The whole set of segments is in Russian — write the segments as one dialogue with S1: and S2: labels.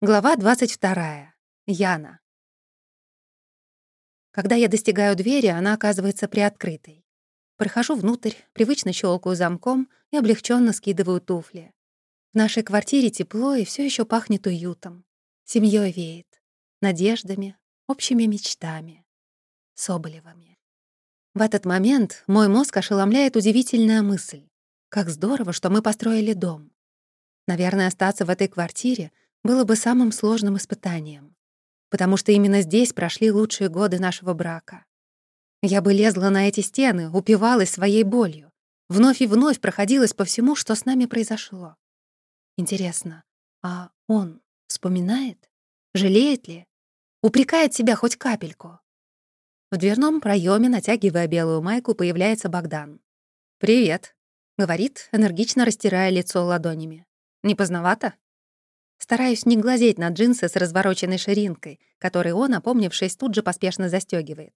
S1: Глава 22. Яна. Когда я достигаю двери, она оказывается приоткрытой. Прохожу внутрь, привычно щелкаю замком и облегченно скидываю туфли. В нашей квартире тепло и все еще пахнет уютом. Семьей веет, надеждами, общими мечтами, Соболевыми. В этот момент мой мозг ошеломляет удивительная мысль. Как здорово, что мы построили дом. Наверное, остаться в этой квартире — было бы самым сложным испытанием, потому что именно здесь прошли лучшие годы нашего брака. Я бы лезла на эти стены, упивалась своей болью, вновь и вновь проходилась по всему, что с нами произошло. Интересно, а он вспоминает? Жалеет ли? Упрекает себя хоть капельку? В дверном проеме, натягивая белую майку, появляется Богдан. «Привет», — говорит, энергично растирая лицо ладонями. «Не поздновато?» Стараюсь не глазеть на джинсы с развороченной ширинкой, которые он, опомнившись, тут же поспешно застёгивает.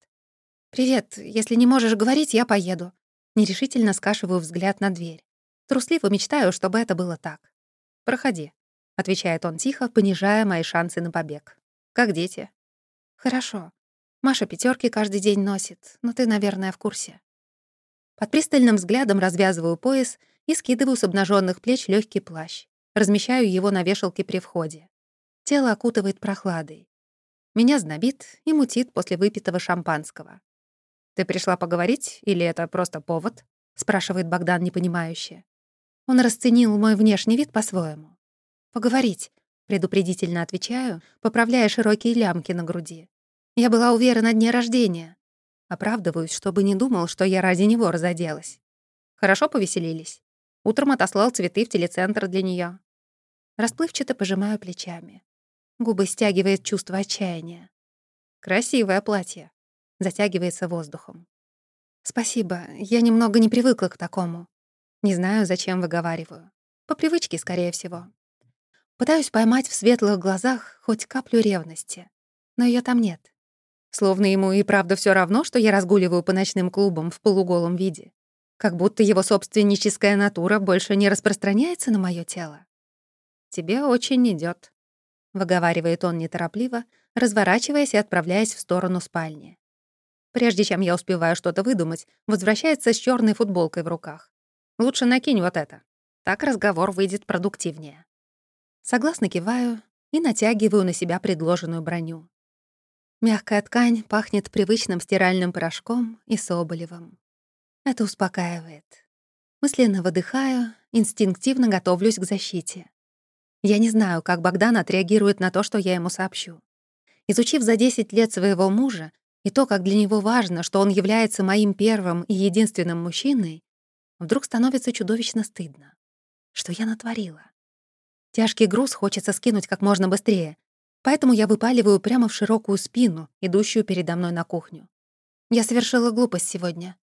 S1: «Привет, если не можешь говорить, я поеду». Нерешительно скашиваю взгляд на дверь. Трусливо мечтаю, чтобы это было так. «Проходи», — отвечает он тихо, понижая мои шансы на побег. «Как дети?» «Хорошо. Маша пятерки каждый день носит, но ты, наверное, в курсе». Под пристальным взглядом развязываю пояс и скидываю с обнаженных плеч легкий плащ. Размещаю его на вешалке при входе. Тело окутывает прохладой. Меня знобит и мутит после выпитого шампанского. «Ты пришла поговорить или это просто повод?» — спрашивает Богдан непонимающе. Он расценил мой внешний вид по-своему. «Поговорить», — предупредительно отвечаю, поправляя широкие лямки на груди. «Я была уверена дне рождения». Оправдываюсь, чтобы не думал, что я ради него разоделась. Хорошо повеселились. Утром отослал цветы в телецентр для нее. Расплывчато пожимаю плечами. Губы стягивает чувство отчаяния. «Красивое платье», — затягивается воздухом. «Спасибо, я немного не привыкла к такому. Не знаю, зачем выговариваю. По привычке, скорее всего. Пытаюсь поймать в светлых глазах хоть каплю ревности, но ее там нет. Словно ему и правда все равно, что я разгуливаю по ночным клубам в полуголом виде как будто его собственническая натура больше не распространяется на мое тело. «Тебе очень идет, выговаривает он неторопливо, разворачиваясь и отправляясь в сторону спальни. Прежде чем я успеваю что-то выдумать, возвращается с черной футболкой в руках. «Лучше накинь вот это. Так разговор выйдет продуктивнее». Согласно киваю и натягиваю на себя предложенную броню. Мягкая ткань пахнет привычным стиральным порошком и соболевым. Это успокаивает. Мысленно выдыхаю, инстинктивно готовлюсь к защите. Я не знаю, как Богдан отреагирует на то, что я ему сообщу. Изучив за 10 лет своего мужа и то, как для него важно, что он является моим первым и единственным мужчиной, вдруг становится чудовищно стыдно. Что я натворила? Тяжкий груз хочется скинуть как можно быстрее, поэтому я выпаливаю прямо в широкую спину, идущую передо мной на кухню. Я совершила глупость сегодня.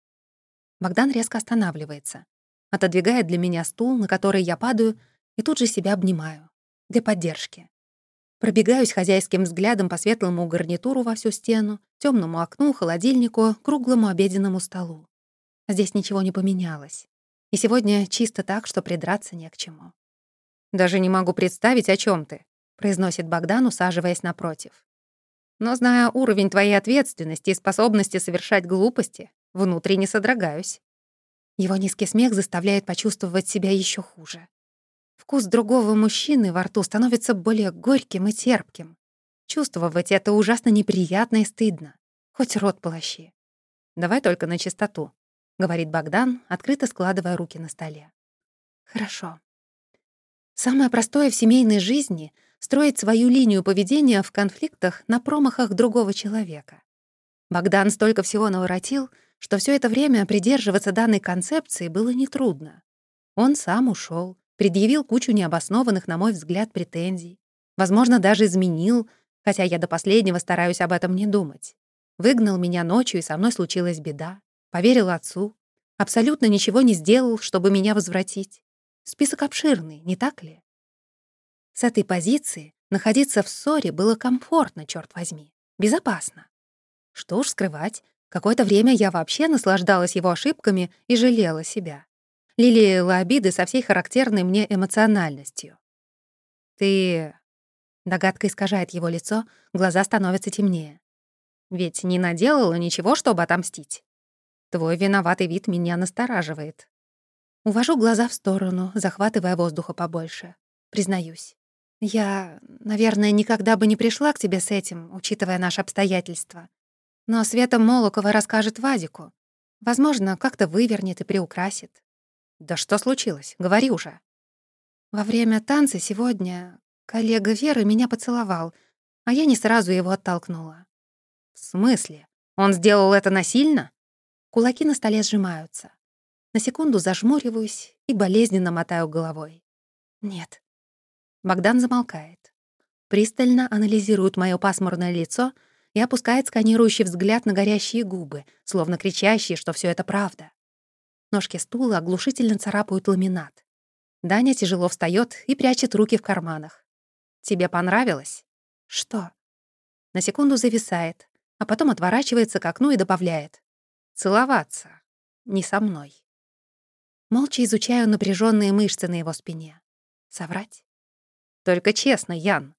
S1: Богдан резко останавливается, отодвигает для меня стул, на который я падаю, и тут же себя обнимаю. Для поддержки. Пробегаюсь хозяйским взглядом по светлому гарнитуру во всю стену, темному окну, холодильнику, круглому обеденному столу. Здесь ничего не поменялось. И сегодня чисто так, что придраться не к чему. «Даже не могу представить, о чем ты», — произносит Богдан, усаживаясь напротив. «Но зная уровень твоей ответственности и способности совершать глупости, Внутренне содрогаюсь. Его низкий смех заставляет почувствовать себя еще хуже. Вкус другого мужчины во рту становится более горьким и терпким. Чувствовать это ужасно неприятно и стыдно. Хоть рот полощи. «Давай только на чистоту», — говорит Богдан, открыто складывая руки на столе. «Хорошо. Самое простое в семейной жизни — строить свою линию поведения в конфликтах на промахах другого человека. Богдан столько всего наворотил — что все это время придерживаться данной концепции было нетрудно. Он сам ушел, предъявил кучу необоснованных, на мой взгляд, претензий. Возможно, даже изменил, хотя я до последнего стараюсь об этом не думать. Выгнал меня ночью, и со мной случилась беда. Поверил отцу. Абсолютно ничего не сделал, чтобы меня возвратить. Список обширный, не так ли? С этой позиции находиться в ссоре было комфортно, черт возьми, безопасно. Что уж скрывать, Какое-то время я вообще наслаждалась его ошибками и жалела себя. Лелеяла обиды со всей характерной мне эмоциональностью. «Ты Догадка искажает его лицо, глаза становятся темнее. Ведь не наделала ничего, чтобы отомстить. Твой виноватый вид меня настораживает. Увожу глаза в сторону, захватывая воздуха побольше. Признаюсь. Я, наверное, никогда бы не пришла к тебе с этим, учитывая наши обстоятельства. Но Света Молокова расскажет Вадику. Возможно, как-то вывернет и приукрасит. Да что случилось? Говори уже. Во время танца сегодня коллега Веры меня поцеловал, а я не сразу его оттолкнула. В смысле? Он сделал это насильно? Кулаки на столе сжимаются. На секунду зажмуриваюсь и болезненно мотаю головой. Нет. Богдан замолкает. Пристально анализирует моё пасмурное лицо и опускает сканирующий взгляд на горящие губы, словно кричащие, что всё это правда. Ножки стула оглушительно царапают ламинат. Даня тяжело встаёт и прячет руки в карманах. «Тебе понравилось?» «Что?» На секунду зависает, а потом отворачивается к окну и добавляет. «Целоваться. Не со мной». Молча изучаю напряженные мышцы на его спине. Соврать? Только честно, Ян.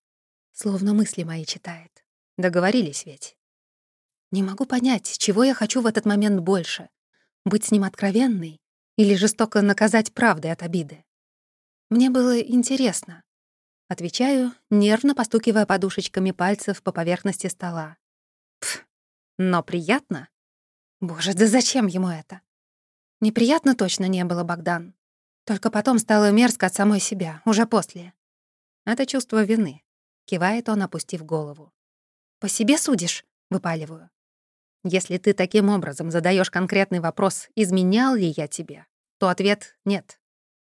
S1: Словно мысли мои читает. Договорились ведь. Не могу понять, чего я хочу в этот момент больше. Быть с ним откровенной или жестоко наказать правдой от обиды. Мне было интересно. Отвечаю, нервно постукивая подушечками пальцев по поверхности стола. Пф, но приятно. Боже, да зачем ему это? Неприятно точно не было, Богдан. Только потом стало мерзко от самой себя, уже после. Это чувство вины. Кивает он, опустив голову. «По себе судишь?» — выпаливаю. Если ты таким образом задаешь конкретный вопрос, изменял ли я тебе, то ответ — нет.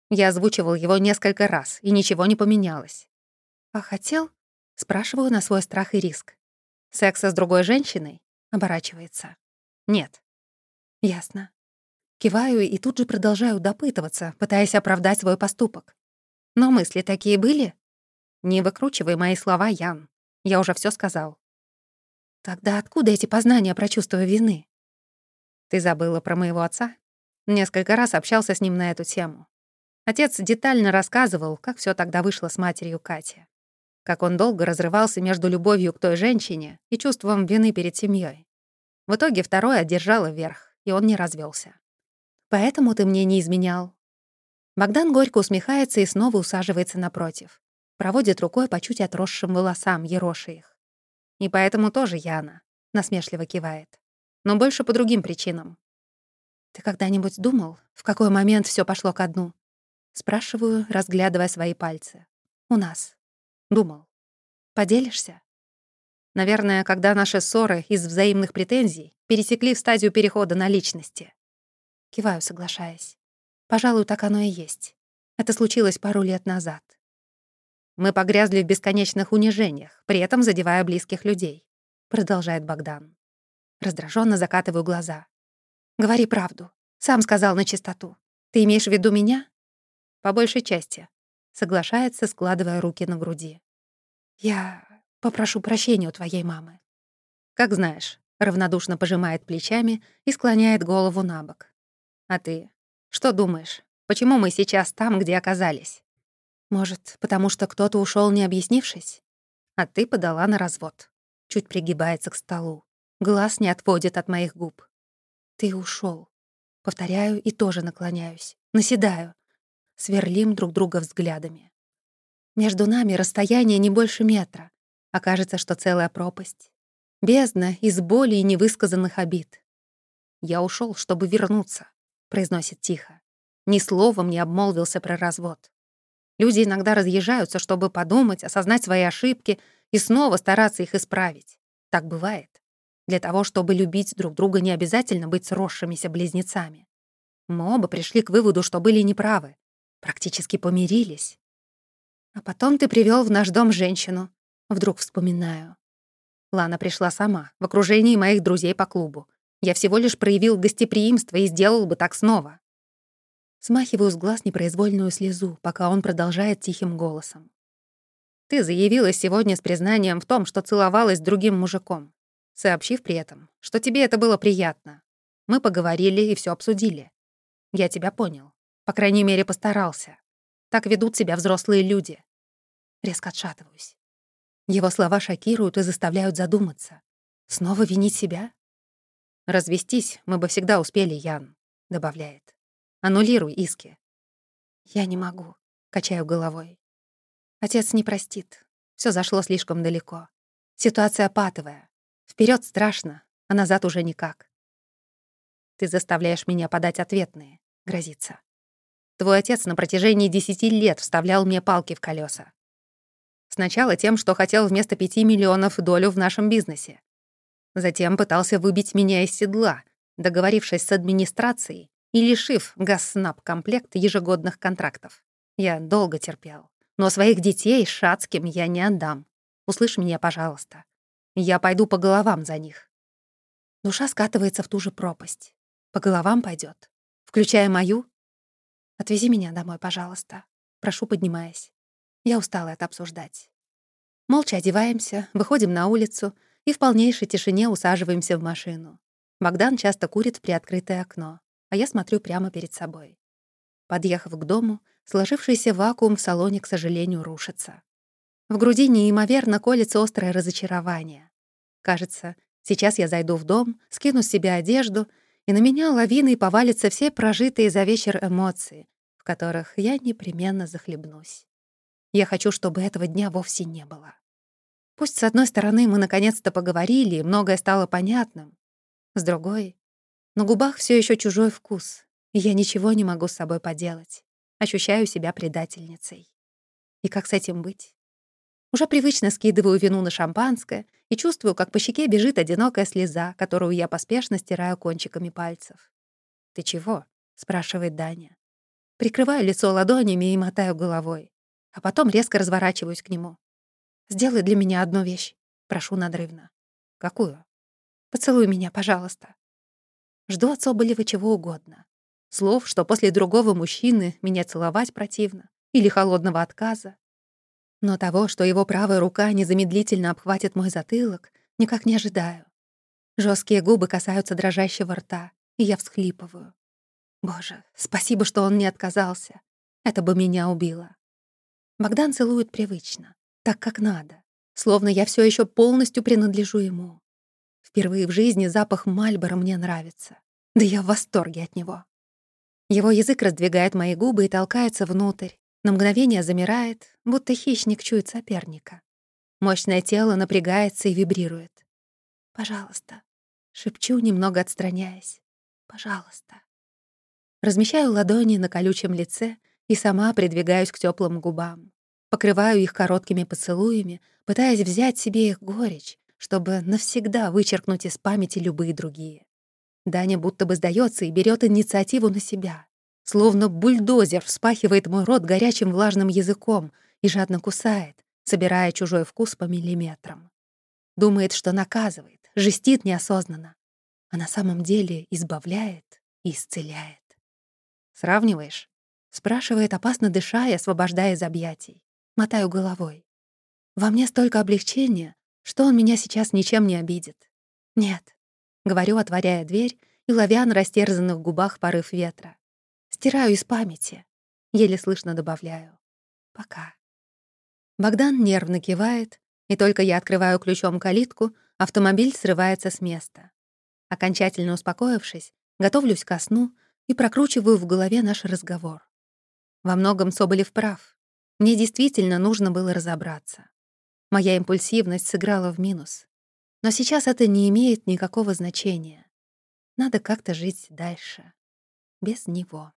S1: Я озвучивал его несколько раз, и ничего не поменялось. «А хотел?» — спрашиваю на свой страх и риск. «Секса с другой женщиной?» — оборачивается. «Нет». «Ясно. Киваю и тут же продолжаю допытываться, пытаясь оправдать свой поступок. Но мысли такие были? Не выкручивай мои слова, Ян. Я уже все сказал. Тогда откуда эти познания про чувство вины? Ты забыла про моего отца? Несколько раз общался с ним на эту тему. Отец детально рассказывал, как все тогда вышло с матерью Кати. Как он долго разрывался между любовью к той женщине и чувством вины перед семьей. В итоге второе одержало верх, и он не развелся. Поэтому ты мне не изменял». Богдан горько усмехается и снова усаживается напротив. Проводит рукой по чуть отросшим волосам, ероши их. «И поэтому тоже Яна», — насмешливо кивает. «Но больше по другим причинам». «Ты когда-нибудь думал, в какой момент все пошло ко дну?» Спрашиваю, разглядывая свои пальцы. «У нас». «Думал. Поделишься?» Наверное, когда наши ссоры из взаимных претензий пересекли в стадию перехода на личности. Киваю, соглашаясь. Пожалуй, так оно и есть. Это случилось пару лет назад. Мы погрязли в бесконечных унижениях, при этом задевая близких людей, продолжает Богдан. Раздраженно закатываю глаза. Говори правду. Сам сказал на чистоту. Ты имеешь в виду меня? По большей части. Соглашается, складывая руки на груди. Я попрошу прощения у твоей мамы. Как знаешь, равнодушно пожимает плечами и склоняет голову на бок. А ты? Что думаешь? Почему мы сейчас там, где оказались? Может, потому что кто-то ушел, не объяснившись? А ты подала на развод. Чуть пригибается к столу. Глаз не отводит от моих губ. Ты ушел. Повторяю и тоже наклоняюсь. Наседаю. Сверлим друг друга взглядами. Между нами расстояние не больше метра. Окажется, что целая пропасть. Бездна из боли и невысказанных обид. Я ушел, чтобы вернуться произносит тихо. Ни словом не обмолвился про развод. Люди иногда разъезжаются, чтобы подумать, осознать свои ошибки и снова стараться их исправить. Так бывает. Для того, чтобы любить друг друга, не обязательно быть сросшимися близнецами. Мы оба пришли к выводу, что были неправы. Практически помирились. А потом ты привел в наш дом женщину. Вдруг вспоминаю. Лана пришла сама, в окружении моих друзей по клубу. Я всего лишь проявил гостеприимство и сделал бы так снова. Смахиваю с глаз непроизвольную слезу, пока он продолжает тихим голосом. Ты заявилась сегодня с признанием в том, что целовалась с другим мужиком, сообщив при этом, что тебе это было приятно. Мы поговорили и все обсудили. Я тебя понял. По крайней мере, постарался. Так ведут себя взрослые люди. Резко отшатываюсь. Его слова шокируют и заставляют задуматься. Снова винить себя? «Развестись мы бы всегда успели, Ян», — добавляет. «Аннулируй иски». «Я не могу», — качаю головой. Отец не простит. Все зашло слишком далеко. Ситуация патовая. Вперед страшно, а назад уже никак. Ты заставляешь меня подать ответные, грозится. Твой отец на протяжении десяти лет вставлял мне палки в колеса. Сначала тем, что хотел вместо пяти миллионов долю в нашем бизнесе. Затем пытался выбить меня из седла, договорившись с администрацией и лишив Газснаб комплект ежегодных контрактов. Я долго терпел. Но своих детей Шацким я не отдам. Услышь меня, пожалуйста. Я пойду по головам за них. Душа скатывается в ту же пропасть. По головам пойдет, Включая мою? Отвези меня домой, пожалуйста. Прошу, поднимаясь. Я устала это обсуждать. Молча одеваемся, выходим на улицу — и в полнейшей тишине усаживаемся в машину. Богдан часто курит в приоткрытое окно, а я смотрю прямо перед собой. Подъехав к дому, сложившийся вакуум в салоне, к сожалению, рушится. В груди неимоверно колется острое разочарование. Кажется, сейчас я зайду в дом, скину с себя одежду, и на меня лавиной повалятся все прожитые за вечер эмоции, в которых я непременно захлебнусь. Я хочу, чтобы этого дня вовсе не было. Пусть, с одной стороны, мы наконец-то поговорили, и многое стало понятным. С другой, на губах все еще чужой вкус, и я ничего не могу с собой поделать. Ощущаю себя предательницей. И как с этим быть? Уже привычно скидываю вину на шампанское и чувствую, как по щеке бежит одинокая слеза, которую я поспешно стираю кончиками пальцев. «Ты чего?» — спрашивает Даня. Прикрываю лицо ладонями и мотаю головой, а потом резко разворачиваюсь к нему. Сделай для меня одну вещь. Прошу надрывно. Какую? Поцелуй меня, пожалуйста. Жду от Соболева чего угодно. Слов, что после другого мужчины меня целовать противно, или холодного отказа. Но того, что его правая рука незамедлительно обхватит мой затылок, никак не ожидаю. Жесткие губы касаются дрожащего рта, и я всхлипываю. Боже, спасибо, что он не отказался. Это бы меня убило. Богдан целует привычно так, как надо, словно я все еще полностью принадлежу ему. Впервые в жизни запах Мальбора мне нравится. Да я в восторге от него. Его язык раздвигает мои губы и толкается внутрь. На мгновение замирает, будто хищник чует соперника. Мощное тело напрягается и вибрирует. «Пожалуйста», — шепчу, немного отстраняясь. «Пожалуйста». Размещаю ладони на колючем лице и сама придвигаюсь к теплым губам. Покрываю их короткими поцелуями, пытаясь взять себе их горечь, чтобы навсегда вычеркнуть из памяти любые другие. Даня будто бы сдается и берет инициативу на себя. Словно бульдозер вспахивает мой рот горячим влажным языком и жадно кусает, собирая чужой вкус по миллиметрам. Думает, что наказывает, жестит неосознанно, а на самом деле избавляет и исцеляет. «Сравниваешь?» — спрашивает, опасно дыша и освобождая из объятий. Мотаю головой. Во мне столько облегчения, что он меня сейчас ничем не обидит. Нет. Говорю, отворяя дверь и ловя на растерзанных губах порыв ветра. Стираю из памяти. Еле слышно добавляю. Пока. Богдан нервно кивает, и только я открываю ключом калитку, автомобиль срывается с места. Окончательно успокоившись, готовлюсь ко сну и прокручиваю в голове наш разговор. Во многом Соболев прав. Мне действительно нужно было разобраться. Моя импульсивность сыграла в минус. Но сейчас это не имеет никакого значения. Надо как-то жить дальше. Без него.